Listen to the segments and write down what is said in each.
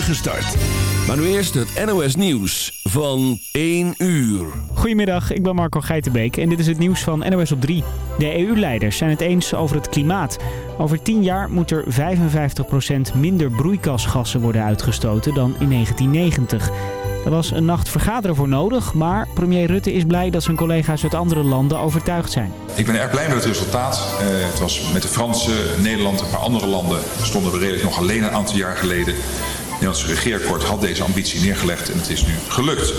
start. Maar nu eerst het NOS Nieuws van 1 uur. Goedemiddag, ik ben Marco Geitenbeek en dit is het nieuws van NOS op 3. De EU-leiders zijn het eens over het klimaat. Over 10 jaar moet er 55% minder broeikasgassen worden uitgestoten dan in 1990. Er was een nacht vergaderen voor nodig, maar premier Rutte is blij dat zijn collega's uit andere landen overtuigd zijn. Ik ben erg blij met het resultaat. Uh, het was met de Fransen, Nederland en een paar andere landen stonden we redelijk nog alleen een aantal jaar geleden. Het Nederlandse regeerakkoord had deze ambitie neergelegd en het is nu gelukt.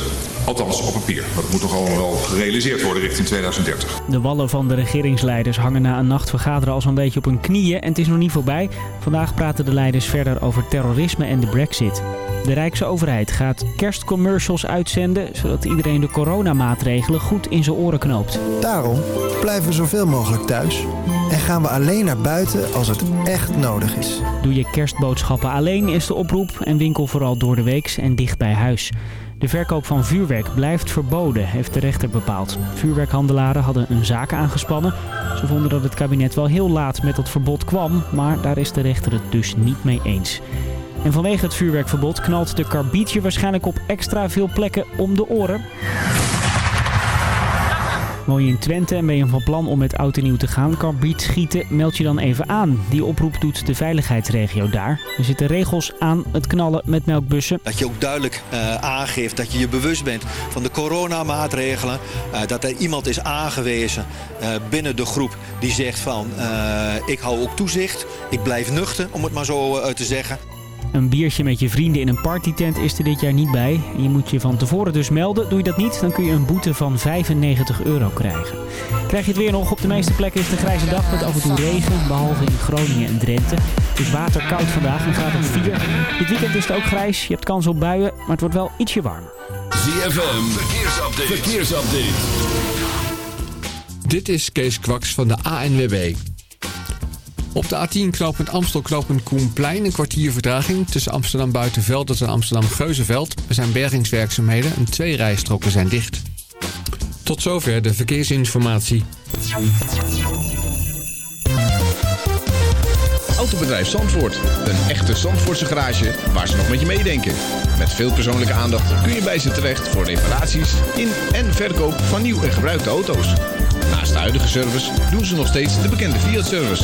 Althans op papier. Maar het moet nog allemaal wel gerealiseerd worden richting 2030. De wallen van de regeringsleiders hangen na een nacht vergaderen al zo'n beetje op hun knieën. En het is nog niet voorbij. Vandaag praten de leiders verder over terrorisme en de brexit. De Rijksoverheid gaat kerstcommercials uitzenden... zodat iedereen de coronamaatregelen goed in zijn oren knoopt. Daarom blijven we zoveel mogelijk thuis... en gaan we alleen naar buiten als het echt nodig is. Doe je kerstboodschappen alleen is de oproep... en winkel vooral door de weeks en dicht bij huis. De verkoop van vuurwerk blijft verboden, heeft de rechter bepaald. Vuurwerkhandelaren hadden een zaak aangespannen. Ze vonden dat het kabinet wel heel laat met dat verbod kwam... maar daar is de rechter het dus niet mee eens. En vanwege het vuurwerkverbod knalt de karbietje waarschijnlijk op extra veel plekken om de oren. Woon je in Twente en ben je van plan om met oud en nieuw te gaan karbiet schieten, meld je dan even aan. Die oproep doet de veiligheidsregio daar. Er zitten regels aan het knallen met melkbussen. Dat je ook duidelijk uh, aangeeft dat je je bewust bent van de coronamaatregelen. Uh, dat er iemand is aangewezen uh, binnen de groep die zegt van ik hou ook toezicht. Ik blijf nuchter, om het maar zo te zeggen. Een biertje met je vrienden in een partytent is er dit jaar niet bij. Je moet je van tevoren dus melden. Doe je dat niet, dan kun je een boete van 95 euro krijgen. Krijg je het weer nog? Op de meeste plekken is het een grijze dag met af en toe regen. Behalve in Groningen en Drenthe. Het is waterkoud vandaag en gaat op 4. Dit weekend is het ook grijs. Je hebt kans op buien, maar het wordt wel ietsje warmer. ZFM, verkeersupdate. verkeersupdate. Dit is Kees Kwaks van de ANWB. Op de A10 knooppunt Amstel knooppunt Koenplein een kwartier vertraging tussen Amsterdam Buitenveld en Amsterdam Geuzenveld. Er zijn bergingswerkzaamheden en twee rijstroken zijn dicht. Tot zover de verkeersinformatie. Autobedrijf Zandvoort. Een echte Zandvoortse garage waar ze nog met je meedenken. Met veel persoonlijke aandacht kun je bij ze terecht voor reparaties in en verkoop van nieuw en gebruikte auto's. Naast de huidige service doen ze nog steeds de bekende Fiat-service.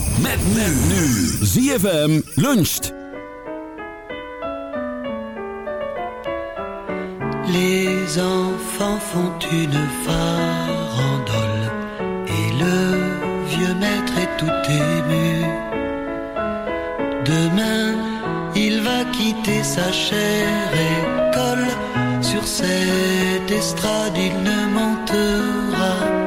Met. ZFM luncht. Les enfants font une farandole et le vieux maître est tout ému. Demain, il va quitter sa chère école. Sur cette estrade, il ne montera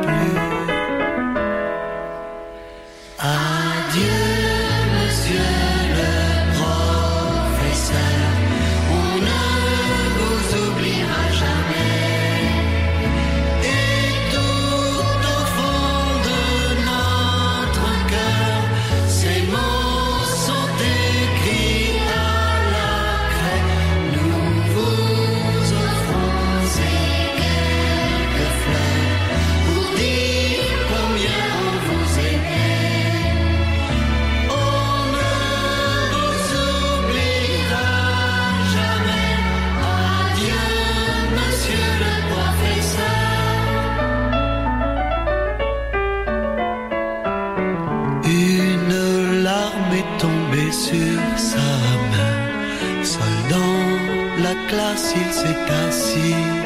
classe, il s'est assis.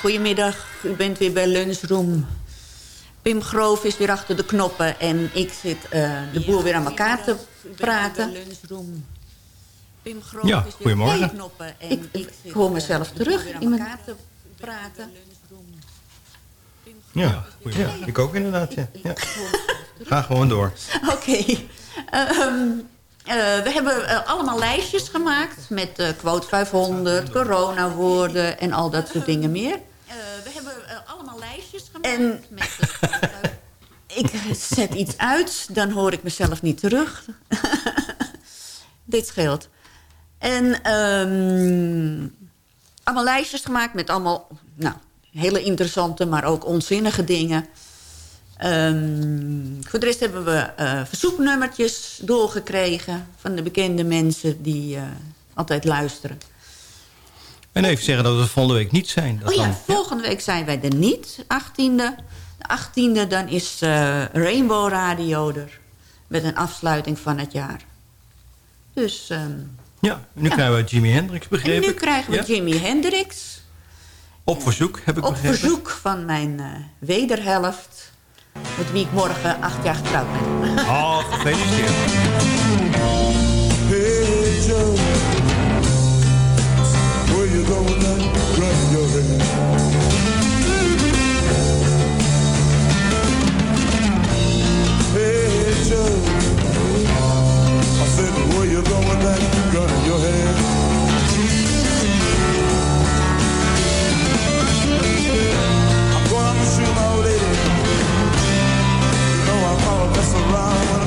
Goedemiddag. U bent weer bij Lunchroom. Pim Groof is weer achter de knoppen en ik zit eh, de boel weer aan elkaar te praten. Pim Groof Ja, is weer goedemorgen. achter de knoppen en ik, ik hoor mezelf terug in mijn te praten. Ja, ja, ik ook inderdaad. Ja. Ja. Ga gewoon door. Oké. Ehm, eh, we hebben eh, allemaal lijstjes gemaakt met eh, quote 500, coronawoorden en al dat soort dingen meer. we hebben allemaal lijstjes gemaakt en, met ik zet iets uit, dan hoor ik mezelf niet terug. Dit scheelt. En ehm, allemaal lijstjes gemaakt met allemaal nou, hele interessante, maar ook onzinnige dingen. Ehm, voor de rest hebben we eh, verzoeknummertjes doorgekregen... van de bekende mensen die eh, altijd luisteren. En even zeggen dat we volgende week niet zijn. Dat oh ja, dan- volgende week zijn wij er niet, 18e. De 18e dan is eh, Rainbow Radio er... met een afsluiting van het jaar. Dus... ehm, Ja, nu krijgen we Jimi Hendrix, en begrepen. nu krijgen we Ja? Jimi Hendrix... Op verzoek, heb ik op begrepen. verzoek van mijn wederhelft... met wie ik morgen acht jaar getrouwd ben. Oh, gefeliciteerd. Hey Joe, where you going now? Run your head. Hey Joe, I said where you going? Gun in your head. Around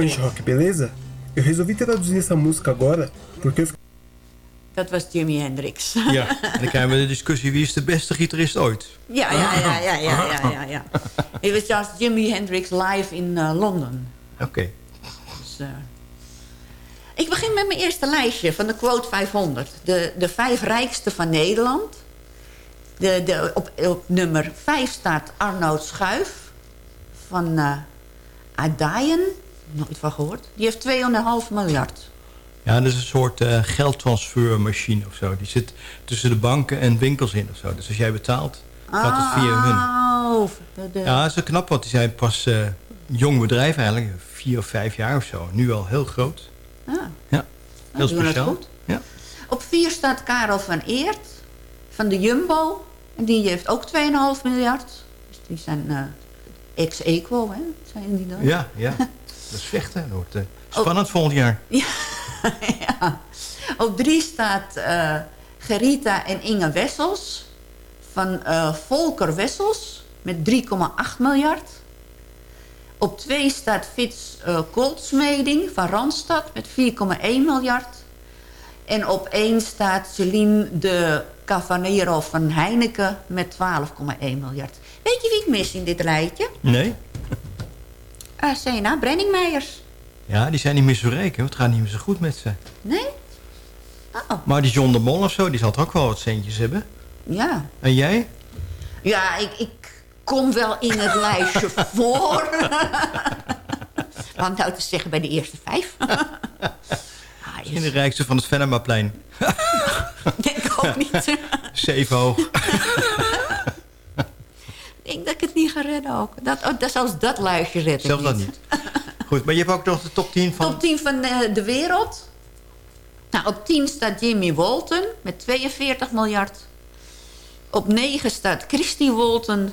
fãs de rock, beleza? Eu resolvi traduzir essa música agora porque eu fiquei Dat was Jimi Hendrix. Ja, en dan krijgen we de discussie wie is de beste gitarist ooit. Ja, ja, ja, ja, ja, ja, ja, ja. Het was just Jimi Hendrix live in eh, Londen. Oké. Dus, eh, ik begin met mijn eerste lijstje van de Quote 500. De, de vijf rijkste van Nederland. De, de, op, op nummer 5 staat Arnoud Schuif van eh Adayen. Nooit van gehoord. Die heeft 2,5 miljard. Ja, dat is een soort eh, geldtransfermachine of zo. Die zit tussen de banken en winkels in of zo. Dus als jij betaalt, gaat het via hun. Oh, de, de- Ja, dat is knap, want die zijn pas een jong bedrijf eigenlijk. Vier of vijf jaar of zo. Nu al heel groot. Ah. Ja, heel doen het speciaal. goed. Ja. Op 4 staat Karel van Eert van de Jumbo. En die heeft ook 2,5 miljard. Dus die zijn eh ex-equal, hè? Zijn die dan? Ja, ja. Dat is vechten. Dat wordt eh, spannend volgend jaar. Ja. ja. Op 3 staat eh, Gerita en Inge Wessels van eh, Volker Wessels met 3,8 miljard. Op 2 staat Fitz Goldsmeding van Randstad met 4,1 miljard. En op 1 staat Celine de Cavanero van Heineken met 12,1 miljard. Weet je wie ik mis in dit rijtje? Nee? Uh, Sena Brenningmeijers. Ja, die zijn niet meer zo rijk. hè, want Het gaat niet meer zo goed met ze. Nee? Oh, Maar die John de Mol of zo, die zal toch ook wel wat centjes hebben. ja. En jij? Ja, ik, ik kom wel in het lijstje voor. Wat nou te zeggen bij de eerste vijf? In de rijkste van het Venemaplein. Denk ook niet. Zeven hoog. Ik denk dat ik het niet ga redden ook. Dat, oh, dat, zelfs dat lijstje red ik Zelfs dat niet. Goed, maar je hebt ook nog de top 10 van... Top 10 van de, de wereld. Nou, op 10 staat Jimmy Walton met 42 miljard. Op 9 staat Christy Walton.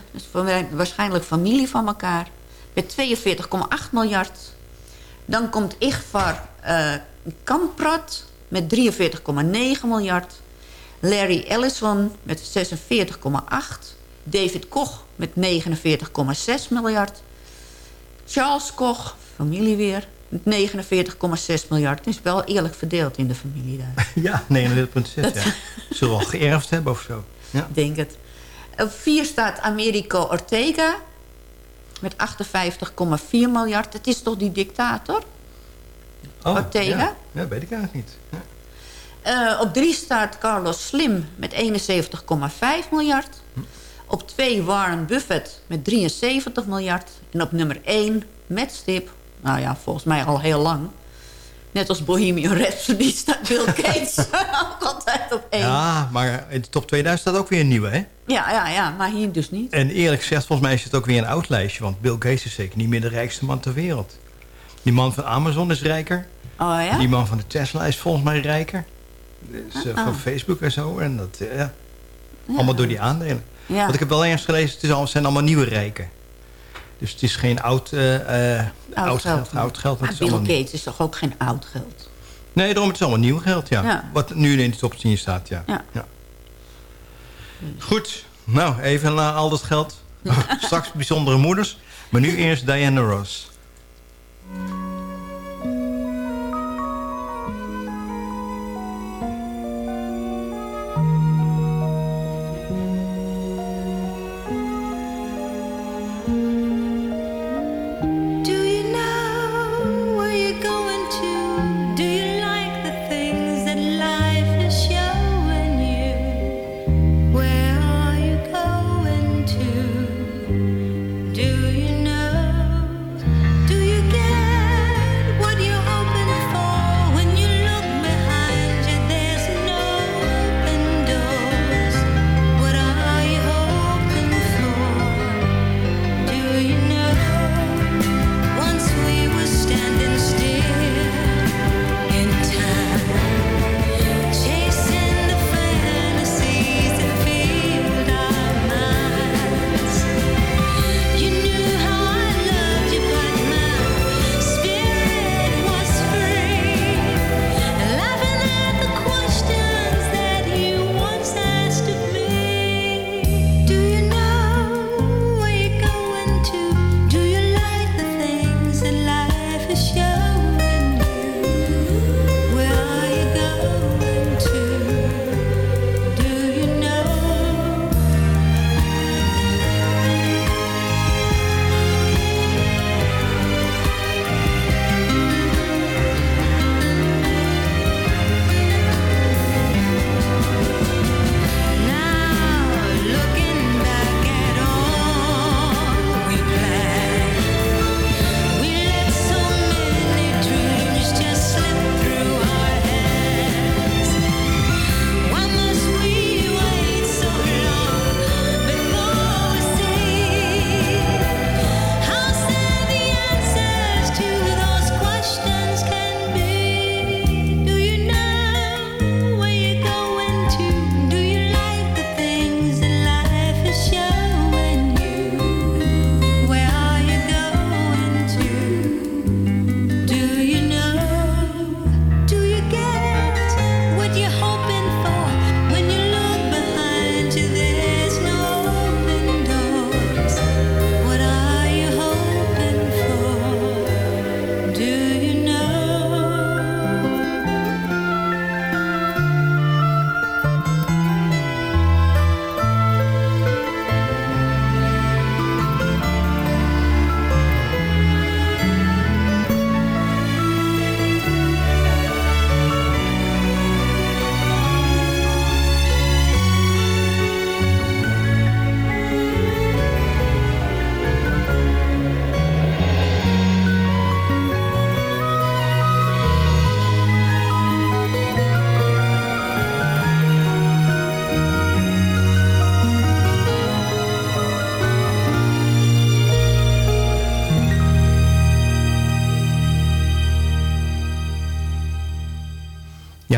Waarschijnlijk familie van elkaar. Met 42,8 miljard. Dan komt Igvar eh Kamprad met 43,9 miljard. Larry Ellison met 46,8. David Koch met 49,6 miljard. Charles Koch, familie weer, met 49,6 miljard. Het is wel eerlijk verdeeld in de familie daar. Ja, 39,6. Ja. Zullen we al geërfd hebben of zo? Ja. Denk het. Op 4 staat Americo Ortega met 58,4 miljard. Het is toch die dictator? Oh, Ortega? Ja. ja, weet ik eigenlijk niet. Ja. Eh, op 3 staat Carlos Slim met 71,5 miljard. Op 2 Warren Buffett met 73 miljard. En op nummer 1 met stip, nou ja, volgens mij al heel lang... net als Bohemian Rhapsody staat Bill Gates ook altijd op 1. Ja. Ja, maar in de top 2000 staat ook weer een nieuwe, hè? ja, ja, maar hier dus niet. En eerlijk gezegd, volgens mij is het ook weer een oud lijstje. Want Bill Gates is zeker niet meer de rijkste man ter wereld. Die man van Amazon is rijker. Oh ja? Die man van de Tesla is volgens mij rijker. Dus, eh, Ah. Van Facebook en zo. En dat, eh, ja. Allemaal door die aandelen. Ja. Want ik heb wel eens gelezen, het, is zijn allemaal nieuwe rijken. Dus het is geen oud, eh, eh, oud, geld. Oud geld maar het is Bill nieuw. Gates is toch ook geen oud geld? Nee, daarom het is allemaal nieuw geld, ja. Ja. Wat nu in de top 10 staat, ja. Ja. Goed, nou, even naar al dat geld. Straks bijzondere moeders. Maar nu eerst Diana Ross.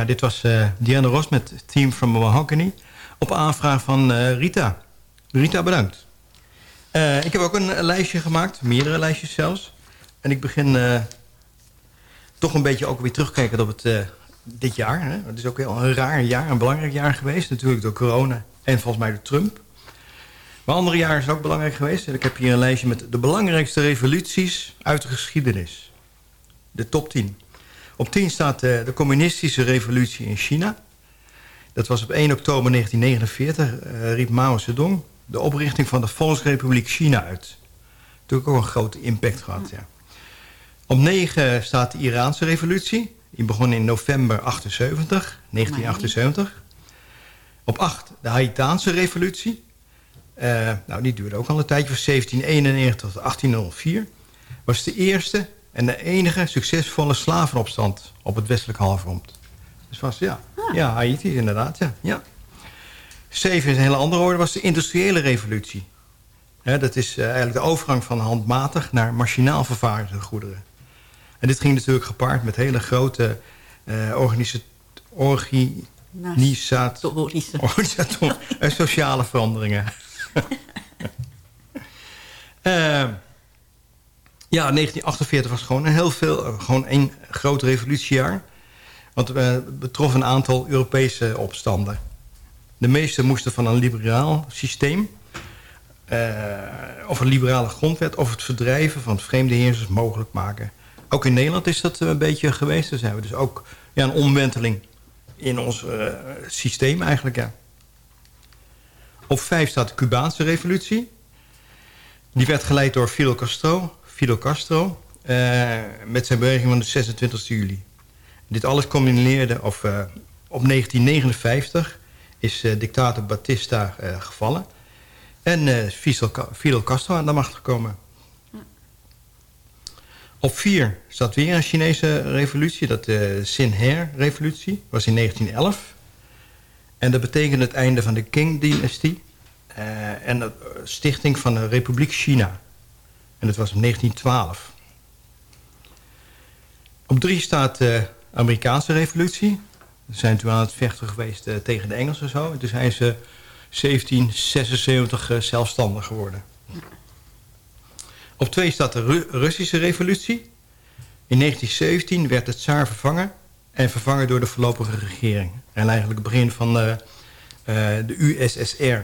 Dit was eh, Diana Ross met Team from Mahogany. Op aanvraag van eh, Rita. Rita, bedankt. Eh, ik heb ook een, lijstje gemaakt. Meerdere lijstjes zelfs. En ik begin toch een beetje ook weer terugkijken op het, dit jaar. Hè. Het is ook heel een raar jaar, een belangrijk jaar geweest. Natuurlijk door corona en volgens mij door Trump. Maar andere jaren is ook belangrijk geweest. En ik heb hier een lijstje met de belangrijkste revoluties uit de geschiedenis. De top 10. Op 10 staat de communistische revolutie in China. Dat was op 1 oktober 1949, eh, riep Mao Zedong de oprichting van de Volksrepubliek China uit. Natuurlijk ook een grote impact gehad, ja. Op 9 staat de Iraanse revolutie. Die begon in november 78, 1978. Op 8 de Haitiaanse revolutie. Eh, nou, die duurde ook al een tijdje, van 1791 tot 1804. Was de eerste en de enige succesvolle slavenopstand op het westelijk halfrond. Dus was, ja, ja Haiti inderdaad, ja. ja. Zeven is een hele andere orde, was de industriële revolutie. Hè, dat is eh, eigenlijk de overgang van handmatig naar machinaal vervaardigde goederen. En dit ging natuurlijk gepaard met hele grote eh organisa- organisaat- organisator- en sociale veranderingen. Eh, ja, 1948 was gewoon een heel veel, eh, gewoon een groot revolutiejaar. Want het betrof een aantal Europese opstanden. De meeste moesten van een liberaal systeem... eh, of een liberale grondwet... of het verdrijven van vreemde heersers mogelijk maken. Ook in Nederland is dat een beetje geweest. Dus hebben we dus ook ja, een omwenteling in ons eh, systeem eigenlijk. Ja. Op vijf staat de Cubaanse revolutie. Die werd geleid door Fidel Castro, Fidel Castro eh, met zijn beweging van de 26 juli. Dit alles combineerde of, eh, op 1959 is eh, dictator Batista gevallen. En Fidel, Ca- Fidel Castro aan de macht gekomen. Op vier staat weer een Chinese revolutie. Dat de Xin-Her-revolutie was in 1911. En dat betekende het einde van de Qing-dynastie. en de stichting van de Republiek China. En dat was in 1912. Op drie staat de Amerikaanse revolutie. Ze zijn toen aan het vechten geweest eh, tegen de Engelsen en zo. En toen zijn ze 1776 eh, zelfstandig geworden. Op twee staat de Ru- Russische revolutie. In 1917 werd het tsaar vervangen. En vervangen door de voorlopige regering. En eigenlijk het begin van eh, eh, de USSR.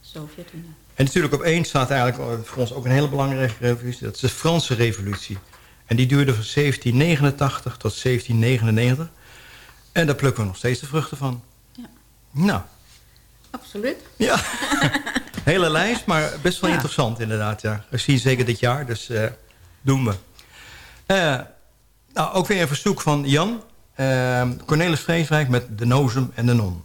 Sovjet-Unie. En natuurlijk op één staat eigenlijk eh, voor ons ook een hele belangrijke revolutie. Dat is de Franse revolutie. En die duurde van 1789 tot 1799. En daar plukken we nog steeds de vruchten van. Ja. Nou, Absoluut. ja. hele lijst, maar best wel Ja. interessant inderdaad. Ja. We zien zeker dit jaar, dus eh, doen we. Eh, nou, ook weer een verzoek van Jan. Cornelis Vreeswijk met De Nozem en de Non.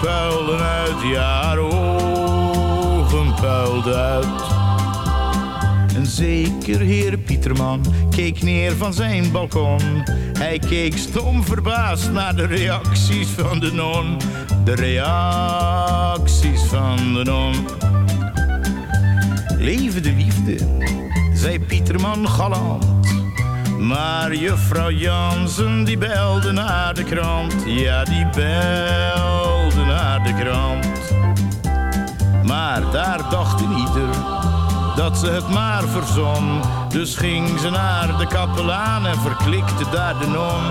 puilden uit, ja, haar ogen puilden uit. Een zeker heer Pieterman keek neer van zijn balkon. Hij keek stom verbaasd naar de reacties van de non. De reacties van de non. Leven de liefde, zei Pieterman galant. Maar juffrouw Jansen die belde naar de krant. Ja, die belde de krant. Maar daar dacht in ieder dat ze het maar verzon. Dus ging ze naar de kapelaan en verklikte daar de non.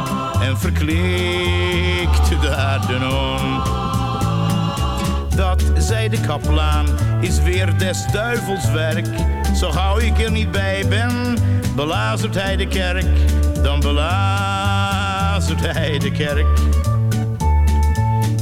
En verklikte daar de non. Dat, zei de kapelaan, is weer des duivels werk. Zo gauw ik er niet bij ben, belazert hij de kerk. Dan belazert hij de kerk.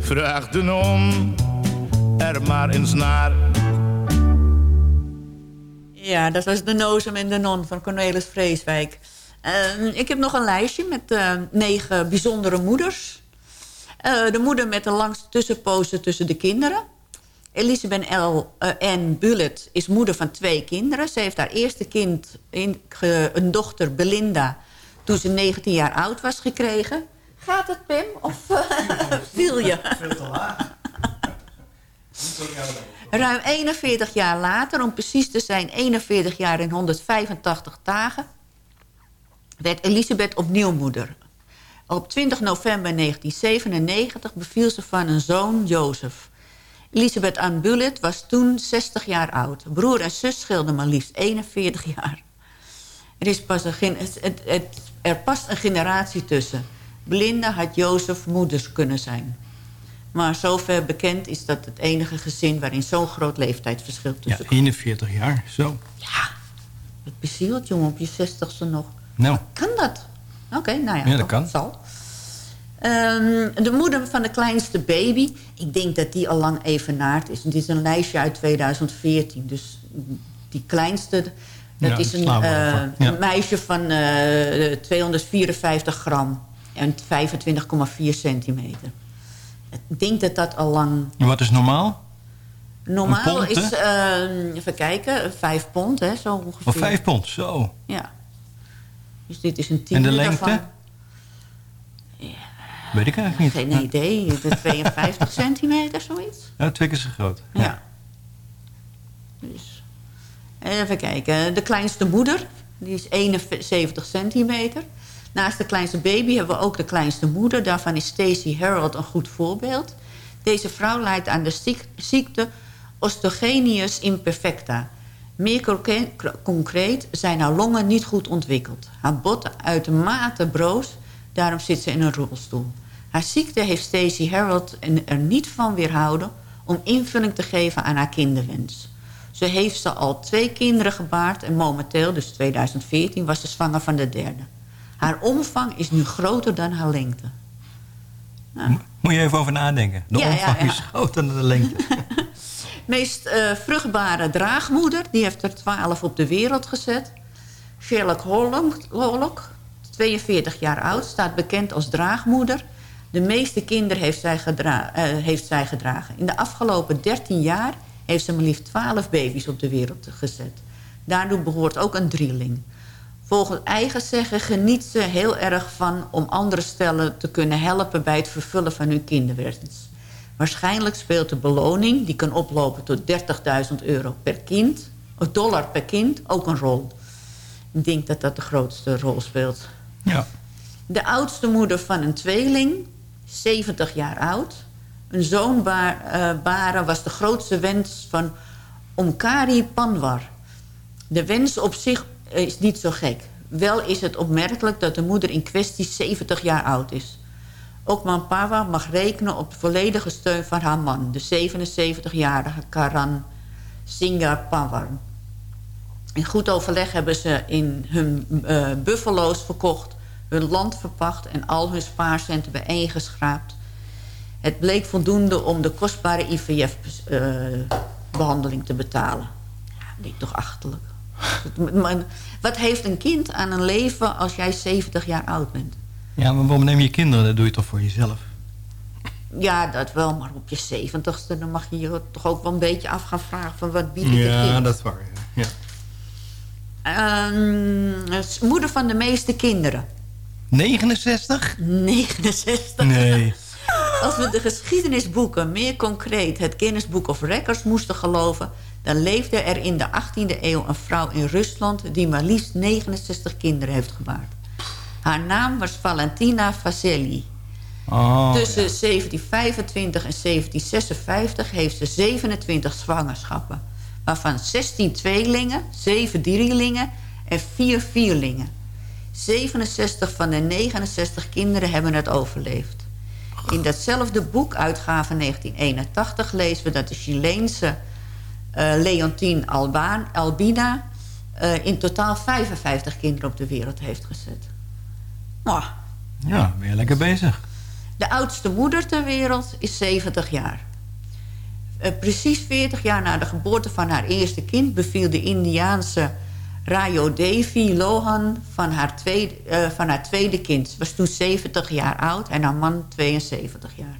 Vraag de non er maar eens naar. Ja, dat was de Nozem en de Non van Cornelis Vreeswijk. Ehm, ik heb nog een lijstje met eh, negen bijzondere moeders. Eh, de moeder met de langste tussenpozen tussen de kinderen. Elisabeth L. eh, N. Bullet is moeder van twee kinderen. Ze heeft haar eerste kind, een dochter Belinda... toen ze 19 jaar oud was gekregen. Gaat het, Pim? Of eh, viel je? Veel te laag. Ruim 41 jaar later, om precies te zijn 41 jaar en 185 dagen... werd Elisabeth opnieuw moeder. Op 20 november 1997 beviel ze van een zoon, Jozef. Elisabeth Ann Bullitt was toen 60 jaar oud. Broer en zus scheelden maar liefst 41 jaar. Er, is pas een, gen- het, het, het- er past een generatie tussen. Belinda had Jozef moeders kunnen zijn. Maar zover bekend is dat het enige gezin... waarin zo'n groot leeftijdsverschil Ja, tussen 41 jaar, zo. Het bezielt, jongen, op je zestigste nog. Nou, Kan dat? Oké, nou ja. Ja, dat kan. Zal. Ehm, de moeder van de kleinste baby, ik denk dat die al lang evenaard is. Dit is een lijstje uit 2014. Dus die kleinste, dat Ja, is een, eh. Ja. meisje van eh 254 gram en 25,4 centimeter. Ik denk dat dat al lang... en wat is normaal? Normaal pond, is, ehm, even kijken, 5 pond, hè, zo ongeveer. Of 5 pond, zo. Ja. Dus dit is een En tiende de lengte? daarvan. Weet ik eigenlijk niet. Geen idee. De 52 centimeter, zoiets. Ja, twee keer zo groot. Ja. Dus. Even kijken. De kleinste moeder, die is 71 centimeter. Naast de kleinste baby hebben we ook de kleinste moeder. Daarvan is Stacey Harold een goed voorbeeld. Deze vrouw lijdt aan de ziek- ziekte osteogenius imperfecta. Meer concre- concreet zijn haar longen niet goed ontwikkeld. Haar botten uitermate broos, daarom zit ze in een rolstoel. Haar ziekte heeft Stacey Harold er niet van weerhouden... om invulling te geven aan haar kinderwens. Zo heeft ze al twee kinderen gebaard... en momenteel, dus 2014, was ze zwanger van de derde. Haar omvang is nu groter dan haar lengte. Nou, Moet je even over nadenken. De Ja, omvang ja. is groter dan de lengte. meest eh, vruchtbare draagmoeder, die heeft er 12 op de wereld gezet. Sherlock Hollock, 42 jaar oud, staat bekend als draagmoeder. De meeste kinderen heeft zij, gedra- eh, heeft zij gedragen. In de afgelopen 13 jaar heeft ze maar liefst 12 baby's op de wereld gezet. Daardoor behoort ook een drieling. Volgens eigen zeggen geniet ze heel erg van om andere stellen te kunnen helpen bij het vervullen van hun kinderwens. Waarschijnlijk speelt de beloning, die kan oplopen tot 30.000 euro per kind, dollar per kind ook een rol. Ik denk dat dat de grootste rol speelt. Ja. De oudste moeder van een tweeling, 70 jaar oud. Een zoon eh, baren was de grootste wens van Omkari Panwar. De wens op zich is niet zo gek. Wel is het opmerkelijk dat de moeder in kwestie 70 jaar oud is. Ook Manpawa mag rekenen op de volledige steun van haar man... de 77-jarige Karan Singar Pawar. In goed overleg hebben ze in hun eh, buffalo's verkocht... hun land verpacht en al hun spaarcenten bijeengeschraapt. Het bleek voldoende om de kostbare IVF-behandeling te betalen. Ja, dit toch achterlijk. Wat heeft een kind aan een leven als jij 70 jaar oud bent? Ja, maar waarom neem je kinderen? Dat doe je toch voor jezelf? Ja, dat wel, maar op je zeventigste... dan mag je je toch ook wel een beetje af gaan vragen... van wat biedt het Ja, kind? dat is waar. Ja. Ehm, moeder van de meeste kinderen. 69? 69. Nee. Als we de geschiedenisboeken, meer concreet het Guinness Book of Records moesten geloven... dan leefde er in de 18e eeuw een vrouw in Rusland... die maar liefst 69 kinderen heeft gebaard. Haar naam was Valentina Vasily. Oh, Tussen 1725 en 1756 heeft ze 27 zwangerschappen. Waarvan 16 tweelingen, 7 drielingen en 4 vierlingen. 67 van de 69 kinderen hebben het overleefd. In datzelfde boek, uitgave 1981, lezen we dat de Chileense Leontine Albaan, Albina... eh, in totaal 55 kinderen op de wereld heeft gezet. Nou, Ja, je lekker bezig. de oudste moeder ter wereld is 70 jaar. Eh, precies 40 jaar na de geboorte van haar eerste kind... beviel de Indiaanse Rayo Devi Lohan van haar, tweede, eh, van haar tweede kind. Ze was toen 70 jaar oud en haar man 72 jaar.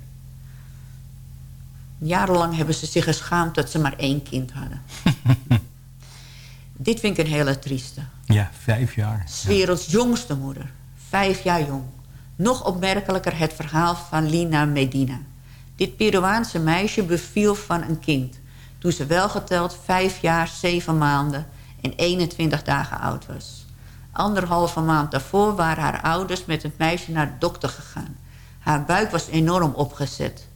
Jarenlang hebben ze zich geschaamd dat ze maar één kind hadden. Dit vind ik een hele trieste. Ja, vijf jaar. werelds jongste moeder. Vijf jaar jong. Nog opmerkelijker het verhaal van Lina Medina. Dit Peruaanse meisje beviel van een kind... toen ze welgeteld vijf jaar, zeven maanden en 21 dagen oud was. Anderhalve maand daarvoor waren haar ouders met het meisje naar de dokter gegaan. Haar buik was enorm opgezet.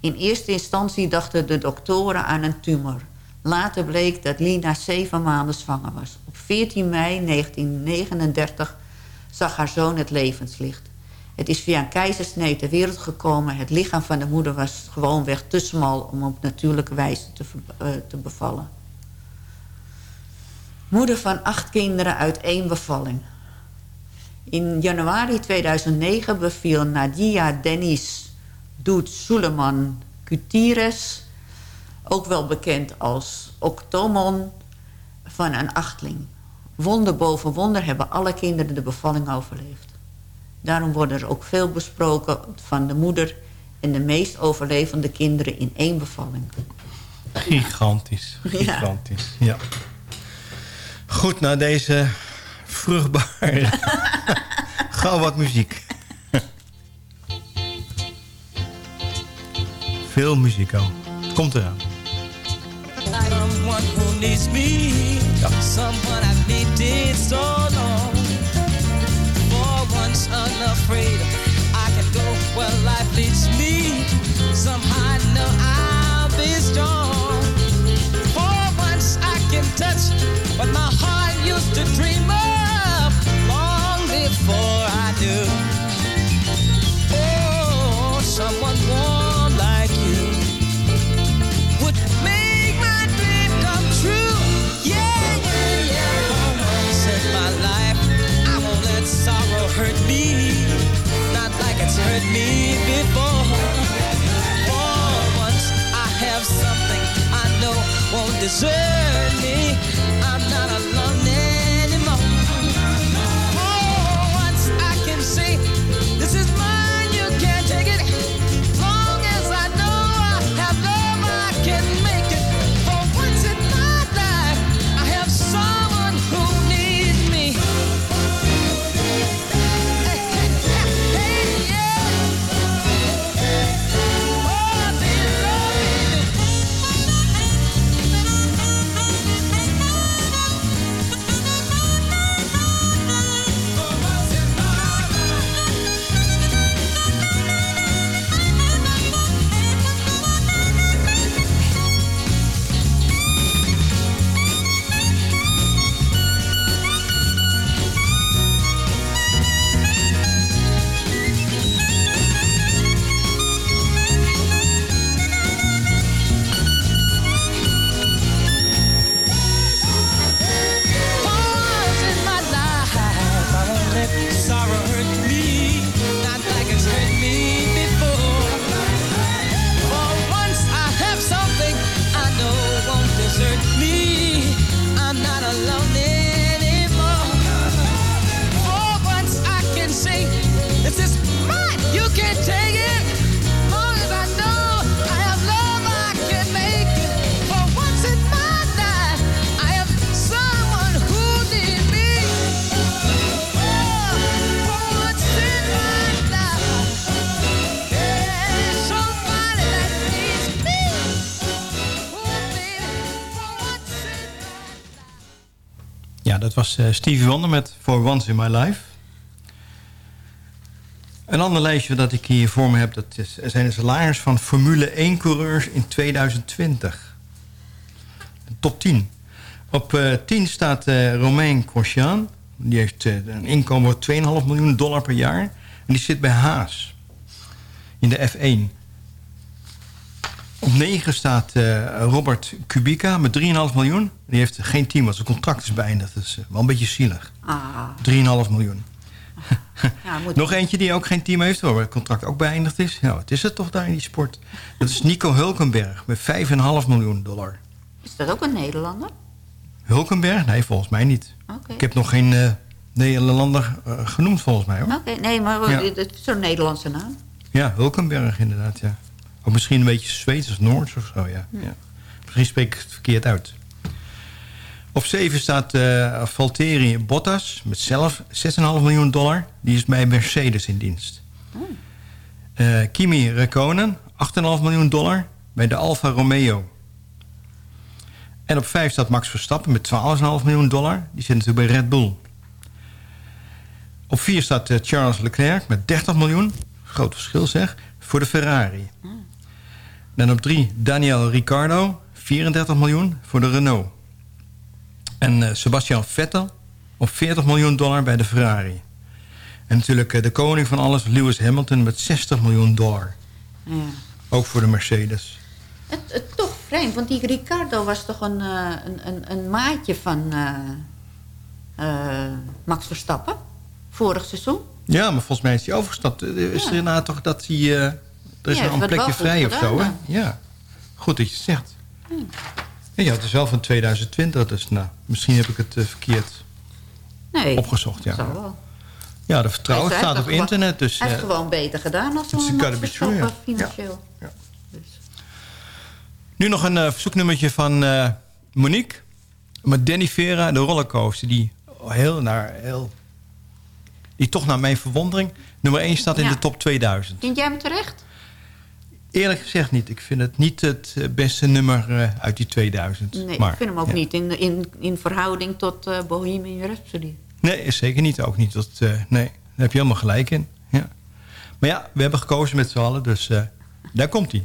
In eerste instantie dachten de doktoren aan een tumor. Later bleek dat Lina zeven maanden zwanger was. Op 14 mei 1939 zag haar zoon het levenslicht. Het is via een keizersnee ter wereld gekomen. Het lichaam van de moeder was gewoonweg te smal om op natuurlijke wijze te, eh, te bevallen. Moeder van acht kinderen uit één bevalling. In januari 2009 beviel Nadia Denis Doet Suleiman Gutierrez... ook wel bekend als Octomon van een achtling. Wonder boven wonder hebben alle kinderen de bevalling overleefd. Daarom worden er ook veel besproken van de moeder... en de meest overlevende kinderen in één bevalling. Gigantisch. Gigantisch. Ja. Goed, na deze vruchtbare... Gauw wat muziek. Veel muziek al. Het komt eraan. Someone who needs me, someone I've needed so long. For once unafraid, I can go where life leads me. Somehow I know I'll be strong. For once I can touch what my heart used to dream of long before I knew. 谁 Dat was eh, Stevie Wonder met For Once in My Life. Een ander lijstje dat ik hier voor me heb... dat is, zijn de salaris van Formule 1-coureurs in 2020. De top 10. Op eh 10 staat eh Romain Grosjean. Die heeft een inkomen van 2,5 miljoen dollar per jaar. En die zit bij Haas. In de F1. Op 9 staat eh, Robert Kubica met 3,5 miljoen. Die heeft geen team, want zijn contract is beëindigd. Dat is eh, wel een beetje zielig. Ah, 3,5 miljoen. ja, moet Nog eentje die ook geen team heeft, waar het contract ook beëindigd is. Ja, wat is het toch daar in die sport? Dat is Nico Hulkenberg met 5,5 miljoen dollar. Is dat ook een Nederlander? Hulkenberg? Nee, volgens mij niet. Ik heb nog geen eh, Nederlander genoemd volgens mij hoor. Oké, nee, maar Ja. het is zo'n Nederlandse naam. Ja, Hulkenberg inderdaad, ja. Of misschien een beetje Zweeds of Noors of zo, ja. ja. Misschien spreek ik het verkeerd uit. Op 7 staat eh Valtteri Bottas met zelf 6,5 miljoen dollar. Die is bij Mercedes in dienst. Eh, Kimi Räikkönen, 8,5 miljoen dollar bij de Alfa Romeo. En op 5 staat Max Verstappen met 12,5 miljoen dollar. Die zit natuurlijk bij Red Bull. Op 4 staat eh, Charles Leclerc met 30 miljoen. Groot verschil zeg. Voor de Ferrari. Dan op 3 Daniel Ricciardo. 34 miljoen voor de Renault. En eh, Sebastian Vettel op 40 miljoen dollar bij de Ferrari. En natuurlijk eh, de koning van alles, Lewis Hamilton met 60 miljoen dollar. Ja. Ook voor de Mercedes. Het, het, toch vreemd, want die Ricardo was toch een, eh, een, een, een maatje van Max Verstappen? Vorig seizoen? Ja, maar volgens mij is hij overgestapt. Is er inderdaad toch dat hij... er is Ja, wel een plekje wel vrij of zo, hè? Ja. Goed dat je het zegt. Ja, het is wel van 2020, dus nou, misschien heb ik het eh, verkeerd Nee. opgezocht. Ja, Zal wel. ja de vertrouwen staat op gewoon- internet. Dus, hij heeft eh, gewoon beter gedaan als een true, Verstappen ja. financieel. Nu nog een eh, verzoeknummertje van Monique. Met Danny Vera, de rollercoaster. Die heel naar heel... Die toch naar mijn verwondering nummer 1 staat in Ja. de top 2000. Vind jij hem terecht? Eerlijk gezegd niet. Ik vind het niet het eh, beste nummer eh, uit die 2000. Nee, maar, ik vind hem ook ja. niet in, in, in verhouding tot eh Bohemian Rhapsody. Nee, zeker niet. Ook niet. Dat, nee, daar heb je helemaal gelijk in. Ja. Maar ja, we hebben gekozen met z'n allen. Dus daar komt hij.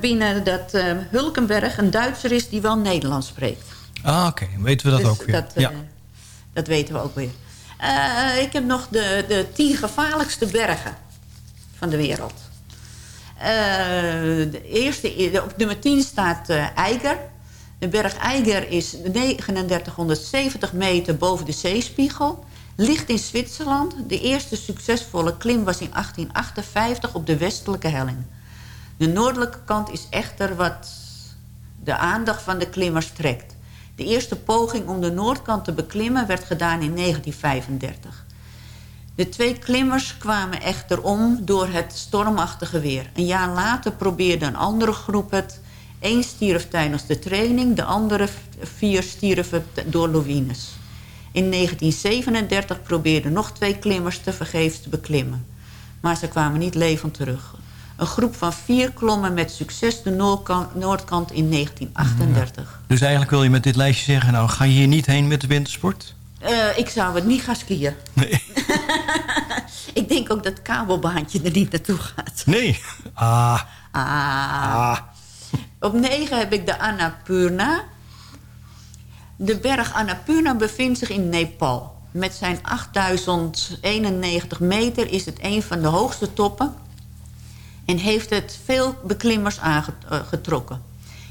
binnen dat eh, Hulkenberg een Duitser is die wel Nederlands spreekt. Ah, oké. Weten we dat Dus ook weer. Dat, eh, ja. dat weten we ook weer. Eh, ik heb nog de, de tien gevaarlijkste bergen van de wereld. Eh, de eerste, op nummer 10 staat eh, Eiger. De berg Eiger is 3970 meter boven de zeespiegel. Ligt in Zwitserland. De eerste succesvolle klim was in 1858 op de westelijke helling. De noordelijke kant is echter wat de aandacht van de klimmers trekt. De eerste poging om de noordkant te beklimmen werd gedaan in 1935. De twee klimmers kwamen echter om door het stormachtige weer. Een jaar later probeerde een andere groep het. Eén stierf tijdens de training, de andere vier stierven door lawines. In 1937 probeerden nog twee klimmers te vergeefs te beklimmen. Maar ze kwamen niet levend terug. Een groep van vier klommen met succes de noordkant, noordkant in 1938. Dus eigenlijk wil je met dit lijstje zeggen... nou, ga je hier niet heen met de wintersport? Eh, ik zou het niet gaan skiën. Nee. ik denk ook dat het kabelbaantje er niet naartoe gaat. Nee. Ah. Ah. Op 9 heb ik de Annapurna. De berg Annapurna bevindt zich in Nepal. Met zijn 8091 meter is het een van de hoogste toppen... en heeft het veel beklimmers aangetrokken.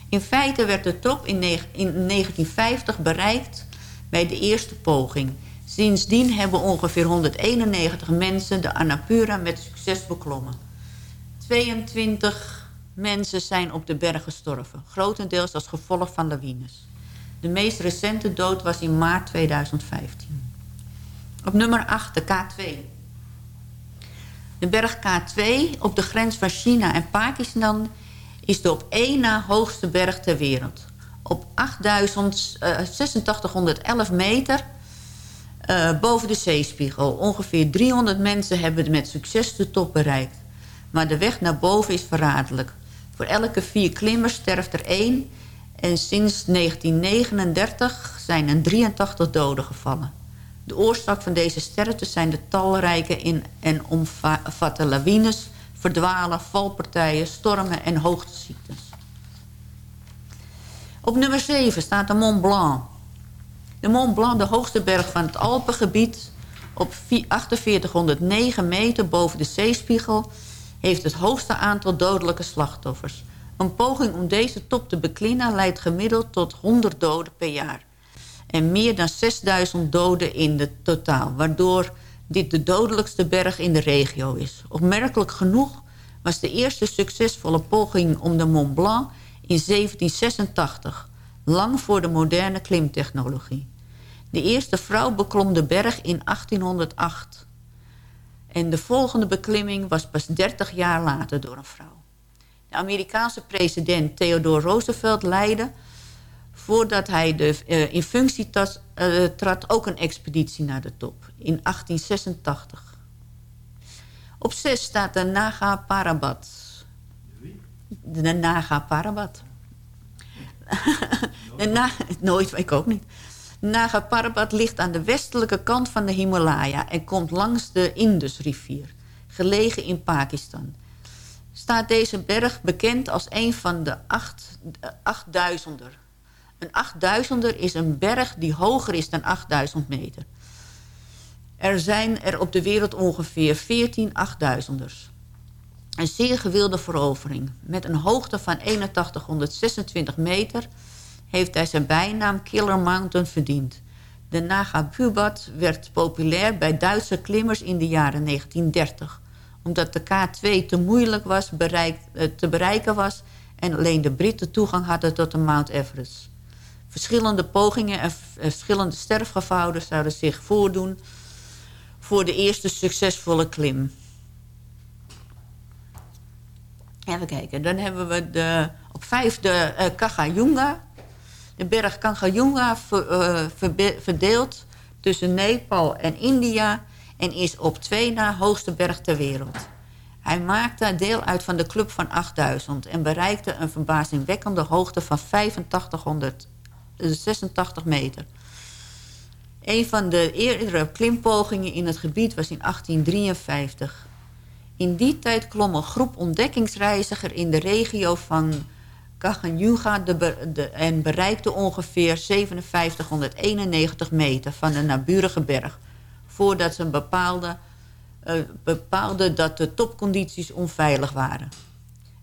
In feite werd de top in, neg- in 1950 bereikt bij de eerste poging. Sindsdien hebben ongeveer 191 mensen de Annapurna met succes beklommen. 22 mensen zijn op de berg gestorven. Grotendeels als gevolg van lawines. De meest recente dood was in maart 2015. Op nummer 8, de K2. De berg K2 op de grens van China en Pakistan... is de op één na hoogste berg ter wereld. Op 8000, eh, 8611 meter eh, boven de zeespiegel. Ongeveer 300 mensen hebben met succes de top bereikt. Maar de weg naar boven is verraderlijk. Voor elke vier klimmers sterft er één... en sinds 1939 zijn er 83 doden gevallen. De oorzaak van deze sterfte zijn de talrijke in- en omvatte lawines... verdwalen, valpartijen, stormen en hoogteziektes. Op nummer 7 staat de Mont Blanc. De Mont Blanc, de hoogste berg van het Alpengebied... op 4809 meter boven de zeespiegel... heeft het hoogste aantal dodelijke slachtoffers. Een poging om deze top te beklimmen leidt gemiddeld tot 100 doden per jaar. En meer dan 6000 doden in het totaal... waardoor dit de dodelijkste berg in de regio is. Opmerkelijk genoeg was de eerste succesvolle poging om de Mont Blanc in 1786... lang voor de moderne klimtechnologie. De eerste vrouw beklom de berg in 1808. En de volgende beklimming was pas 30 jaar later door een vrouw. De Amerikaanse president Theodore Roosevelt leidde... voordat hij de, eh, in functie eh, trad ook een expeditie naar de top. In 1886. Op 6 staat de Naga Parbat. De Naga Parbat. de Na- nooit, ik ook niet. Naga Parbat ligt aan de westelijke kant van de Himalaya... en komt langs de Indusrivier, gelegen in Pakistan. Staat deze berg bekend als een van de acht, eh, achtduizender. Een achtduizender is een berg die hoger is dan 8000 meter. Er zijn er op de wereld ongeveer 14 achtduizenders. Een zeer gewilde verovering. Met een hoogte van 8126 meter heeft hij zijn bijnaam Killer Mountain verdiend. De Naga Parbat werd populair bij Duitse klimmers in de jaren 1930. Omdat de K2 te moeilijk was, bereik, eh, te bereiken was... en alleen de Britten toegang hadden tot de Mount Everest. Verschillende pogingen en verschillende sterfgevallen zouden zich voordoen... voor de eerste succesvolle klim. Even kijken, dan hebben we de, op vijf de eh. De berg Kagayunga ver- verbe- verdeeld tussen Nepal en India... en is op twee na hoogste berg ter wereld. Hij maakte deel uit van de club van 8000... en bereikte een verbazingwekkende hoogte van 8586 meter. Een van de eerdere klimpogingen in het gebied was in 1853. In die tijd klom een groep ontdekkingsreizigers in de regio van Kaganyuga en bereikte ongeveer 5791 meter van de naburige berg. Voordat ze bepaalde, eh, bepaalde dat de topcondities onveilig waren.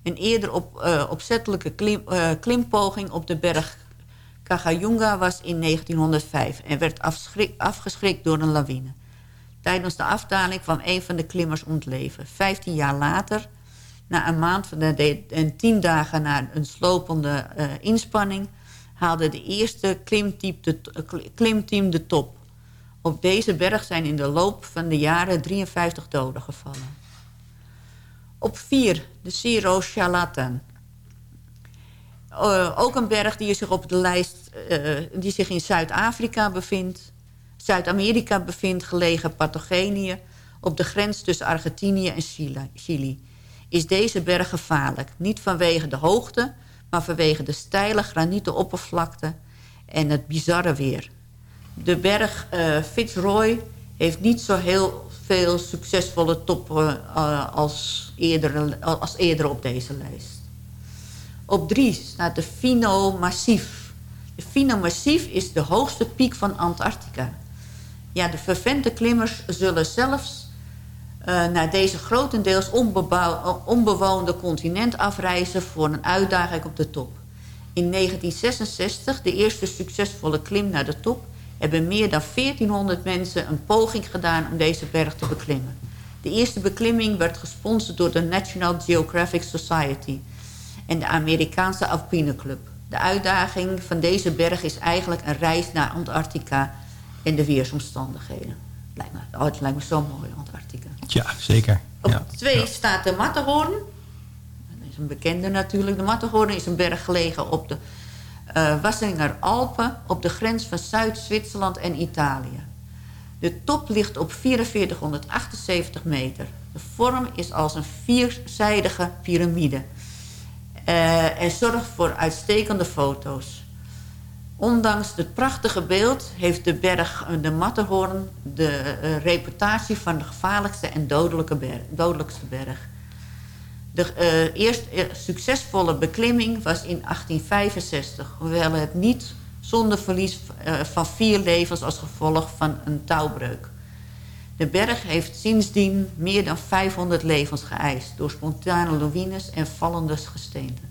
Een eerder op, eh, opzettelijke klim, eh, klimpoging op de berg Kagayunga was in 1905 en werd afgeschrikt door een lawine. Tijdens de afdaling kwam een van de klimmers om het leven. Vijftien jaar later, na een maand en tien dagen na een slopende eh, inspanning... haalde de eerste klimteam de, eh, kli- klimteam de top. Op deze berg zijn in de loop van de jaren 53 doden gevallen. Op vier, de Siro Shalatan. Eh, ook een berg die zich op de lijst eh, die zich in Zuid-Afrika bevindt. Zuid-Amerika bevindt, gelegen Pathogenië... op de grens tussen Argentinië en Chili-. Is deze berg gevaarlijk. Niet vanwege de hoogte, maar vanwege de steile granieten oppervlakte... en het bizarre weer. De berg eh, Fitzroy heeft niet zo heel veel succesvolle toppen... als, eerder, als eerder op deze lijst. Op drie staat de Fino Massief. De Fino Massief is de hoogste piek van Antarctica. Ja, de vervente klimmers zullen zelfs eh, naar deze grotendeels onbewoonde continent afreizen... voor een uitdaging op de top. In 1966, de eerste succesvolle klim naar de top... hebben meer dan 1400 mensen een poging gedaan om deze berg te beklimmen. De eerste beklimming werd gesponsord door de National Geographic Society en de Amerikaanse Alpine Club. De uitdaging van deze berg is eigenlijk een reis naar Antarctica en de weersomstandigheden. Lijkt me, oh, het lijkt me zo mooi, Antarctica. Ja, zeker. Ja. Twee staat de Matterhorn. Dat is een bekende natuurlijk. De Matterhorn is een berg gelegen op de eh Wassinger Alpen... op de grens van Zuid-Zwitserland en Italië. De top ligt op 4478 meter. De vorm is als een vierzijdige piramide... Eh, en zorgt voor uitstekende foto's. Ondanks het prachtige beeld heeft de berg eh, de Matterhorn... de eh, reputatie van de gevaarlijkste en dodelijke berg, dodelijkste berg. De eerste eh, succesvolle beklimming was in 1865... hoewel het niet zonder verlies van vier levens als gevolg van een touwbreuk. De berg heeft sindsdien meer dan 500 levens geëist... door spontane lawines en vallende gesteenten.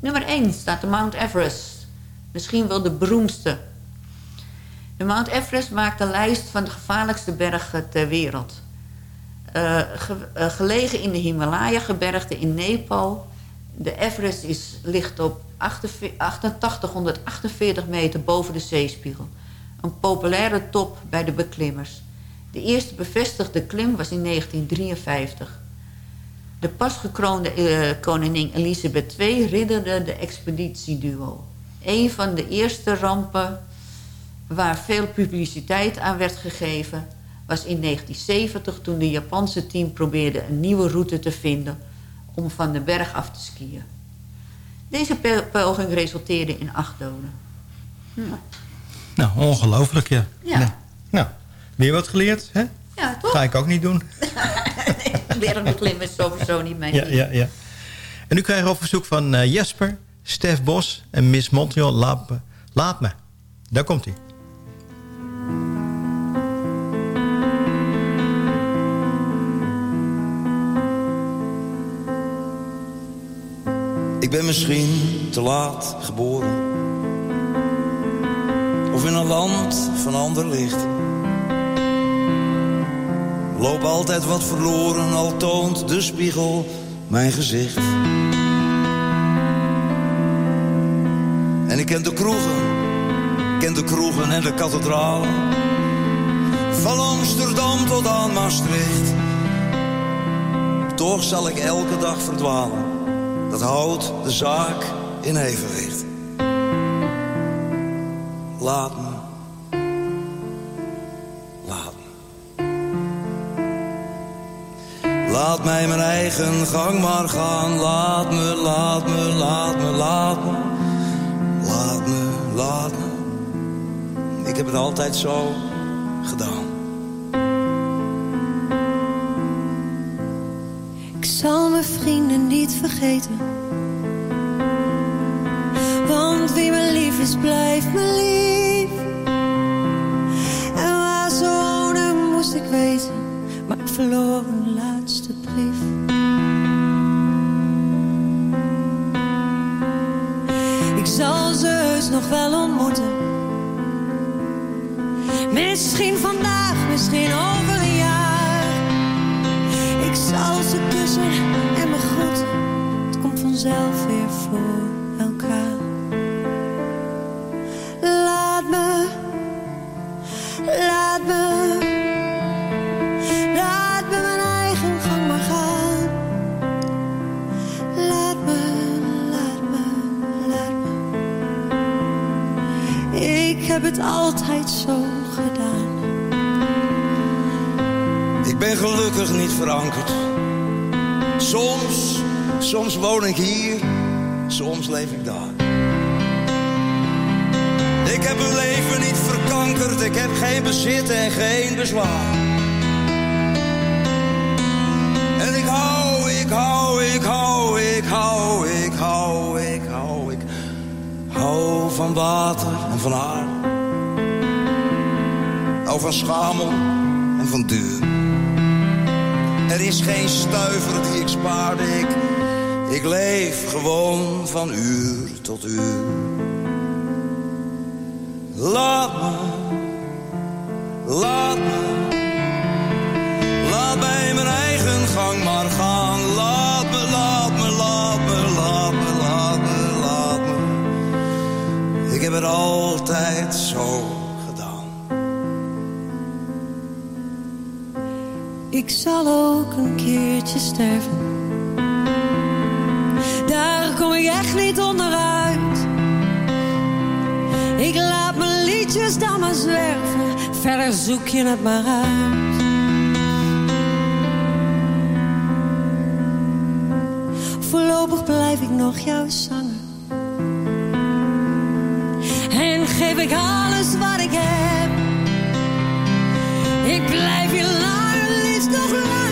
Nummer 1 staat de Mount Everest. Misschien wel de beroemdste. De Mount Everest maakt de lijst van de gevaarlijkste bergen ter wereld. Eh, eh, gelegen in de Himalaya-gebergte in Nepal. De Everest is, ligt op 8848 meter boven de zeespiegel. Een populaire top bij de beklimmers. De eerste bevestigde klim was in 1953. De pas gekroonde eh, koningin Elisabeth II ridderde de expeditieduo. Een van de eerste rampen waar veel publiciteit aan werd gegeven... was in 1970 toen de Japanse team probeerde een nieuwe route te vinden... om van de berg af te skiën. Deze poging resulteerde in acht doden. Hm. Nou, ongelooflijk, ja. Ja. Nee. Nou, weer wat geleerd, hè? Ja, toch? Ga ik ook niet doen. Bergbeklimmen is sowieso niet mijn Ja, ja, ja. En nu krijgen we op verzoek van eh, Jesper, Stef Bos en Miss Montreal. Laat me. Laat me. Daar komt hij. Ik ben misschien te laat geboren. Of in een land van ander licht. Loop altijd wat verloren, al toont de spiegel mijn gezicht. En ik ken de kroegen, ken de kroegen en de kathedralen. Van Amsterdam tot aan Maastricht. Toch zal ik elke dag verdwalen. Dat houdt de zaak in evenwicht. Laat me. Laat mij mijn eigen gang maar gaan. Laat me, laat me, laat me, laat me. Laat me, laat me. Ik heb het altijd zo gedaan. Ik zal mijn vrienden niet vergeten. Want wie me lief is, blijft me lief. En waar ze wonen moest ik weten. Maar ik verloor nog wel ontmoeten. Misschien vandaag, misschien over een jaar. Ik zal ze kussen en me groeten. Het komt vanzelf weer voor soms woon ik hier, soms leef ik daar. Ik heb mijn leven niet verkankerd, ik heb geen bezit en geen bezwaar. En ik hou, ik hou, ik hou, ik hou, ik hou, ik hou, ik hou van water en van aarde. Hou van schamel en van duur. Er is geen stuiver die ik spaarde, ik, ik leef gewoon van uur tot uur. Laat me, laat me, laat mij mijn eigen gang maar gaan. Laat me, laat me, laat me, laat me, laat me, laat me. Ik heb het altijd zo gedaan. Ik zal ook een keertje sterven. Kom ik echt niet onderuit. Ik laat mijn liedjes dan maar zwerven. Verder zoek je het maar uit. Voorlopig blijf ik nog jou zangen. En geef ik alles wat ik heb. Ik blijf hier langer, liefst nog langer.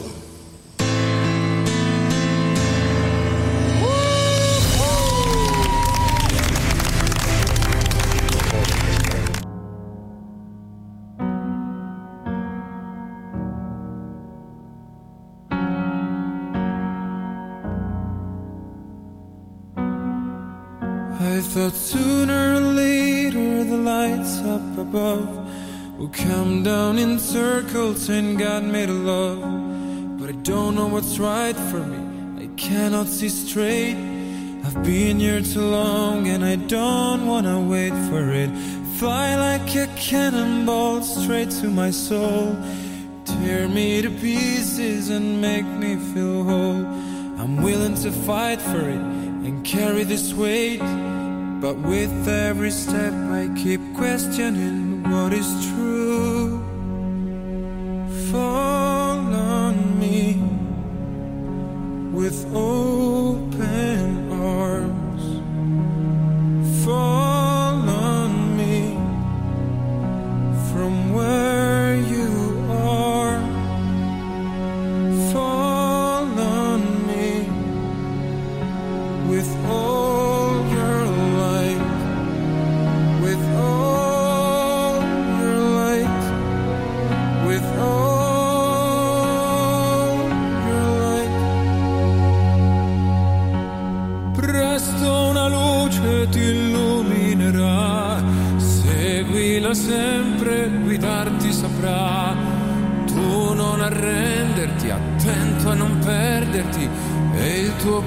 Thought sooner or later the lights up above will come down in circles and God made a love. But I don't know what's right for me. I cannot see straight. I've been here too long and I don't wanna wait for it. fly like a cannonball straight to my soul. Tear me to pieces and make me feel whole. I'm willing to fight for it and carry this weight. But with every step, I keep questioning what is true. Fall on me with open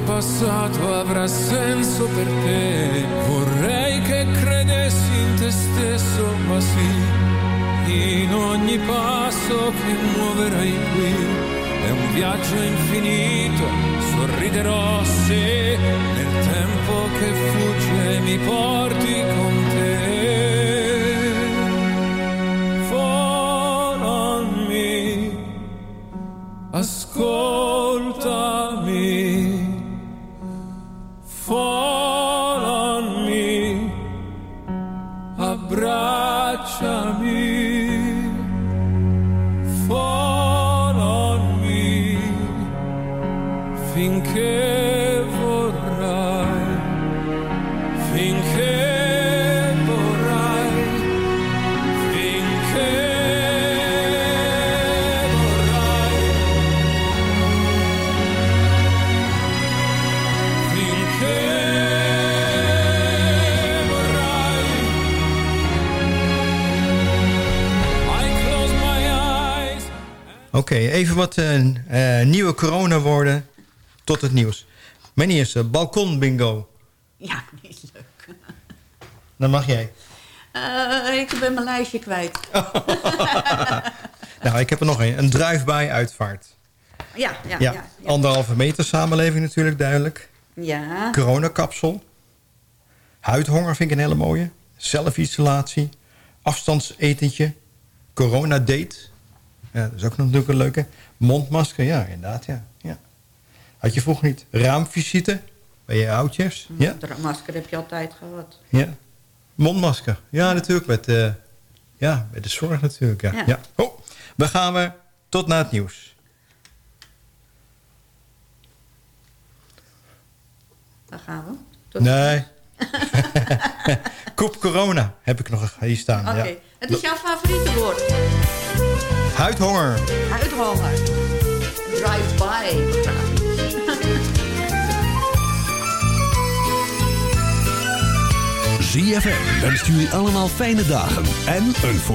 passato avrà senso per te. Vorrei che credessi in te stesso, ma sì, in ogni passo che muoverai qui. È un viaggio infinito, sorriderò se nel tempo che fugge mi porti con te. Oké, even wat eh, nieuwe corona-woorden tot het nieuws. Mijn eerste, balkon bingo. Ja, niet leuk. Dan mag jij. Eh, ik ben mijn lijstje kwijt. Nou, ik heb er nog een. Een druifbaai uitvaart. Ja, ja, Ja, ja. ja, anderhalve meter samenleving natuurlijk duidelijk. Ja. Coronakapsel. Huidhonger vind ik een hele mooie. Zelfisolatie. Afstandsetentje. Coronadate. Ja, dat is ook nog natuurlijk een leuke. Mondmasker, ja, inderdaad, ja. ja. Had je vroeger niet. Raamvisite bij je oudjes. Ja, Dat masker heb je altijd gehad. ja. Mondmasker. Ja, natuurlijk. Met, eh, ja, met de zorg natuurlijk. Ja. Ja. Ja. Oh, we gaan we tot na het nieuws. Daar gaan we. Tot Nee. Koep corona heb ik nog hier staan. Oké. Ja. Het is jouw favoriete woord. Huidhonger. Uithonger. Drive-by. ZFM wenst jullie allemaal fijne dagen en een voorspoedig